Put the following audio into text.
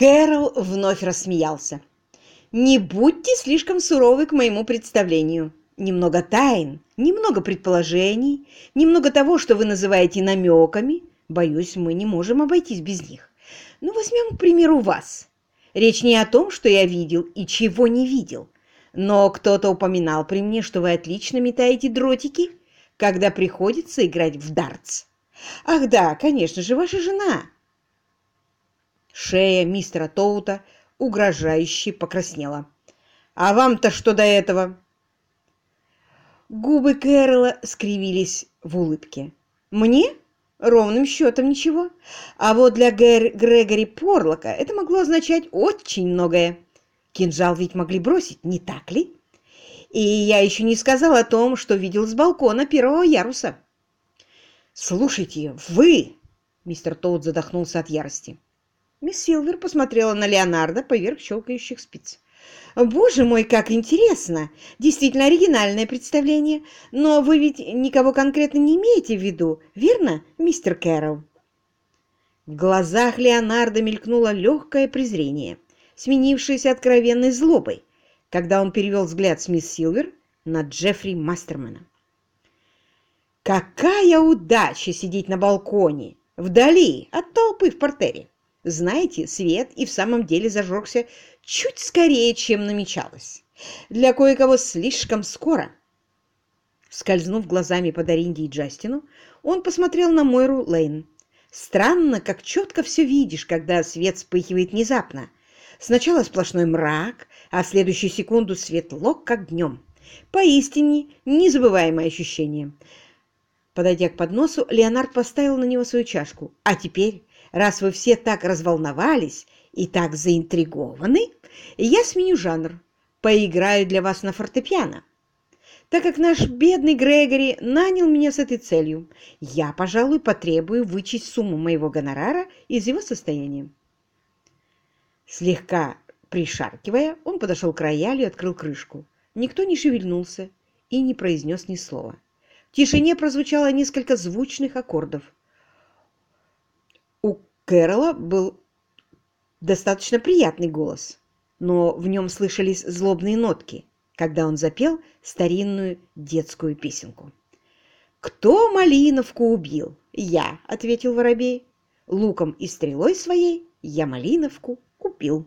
Кэрол вновь рассмеялся. «Не будьте слишком суровы к моему представлению. Немного тайн, немного предположений, немного того, что вы называете намеками. Боюсь, мы не можем обойтись без них. Ну, возьмем, к примеру, вас. Речь не о том, что я видел и чего не видел. Но кто-то упоминал при мне, что вы отлично метаете дротики, когда приходится играть в дартс. Ах да, конечно же, ваша жена. Шея мистера Тоута угрожающе покраснела. «А вам-то что до этого?» Губы Кэрола скривились в улыбке. «Мне? Ровным счетом ничего. А вот для Гэр Грегори Порлока это могло означать очень многое. Кинжал ведь могли бросить, не так ли? И я еще не сказал о том, что видел с балкона первого яруса». «Слушайте, вы...» Мистер Тоут задохнулся от ярости. Мисс Силвер посмотрела на Леонардо поверх щелкающих спиц. «Боже мой, как интересно! Действительно оригинальное представление. Но вы ведь никого конкретно не имеете в виду, верно, мистер Кэрролл?» В глазах Леонардо мелькнуло легкое презрение, сменившееся откровенной злобой, когда он перевел взгляд с мисс Силвер на Джеффри Мастермана. «Какая удача сидеть на балконе, вдали от толпы в портере! Знаете, свет и в самом деле зажегся чуть скорее, чем намечалось. Для кое-кого слишком скоро. Скользнув глазами по Даринде и Джастину, он посмотрел на Мойру Лейн. Странно, как четко все видишь, когда свет вспыхивает внезапно. Сначала сплошной мрак, а в следующую секунду светло, как днем. Поистине незабываемое ощущение. Подойдя к подносу, Леонард поставил на него свою чашку. «А теперь раз вы все так разволновались и так заинтригованы, я сменю жанр, поиграю для вас на фортепиано. Так как наш бедный Грегори нанял меня с этой целью, я, пожалуй, потребую вычесть сумму моего гонорара из его состояния. Слегка пришаркивая, он подошел к роялю и открыл крышку. Никто не шевельнулся и не произнес ни слова. В тишине прозвучало несколько звучных аккордов. Кэрола был достаточно приятный голос, но в нем слышались злобные нотки, когда он запел старинную детскую песенку. «Кто Малиновку убил?» «Я», — ответил воробей. «Луком и стрелой своей я Малиновку купил».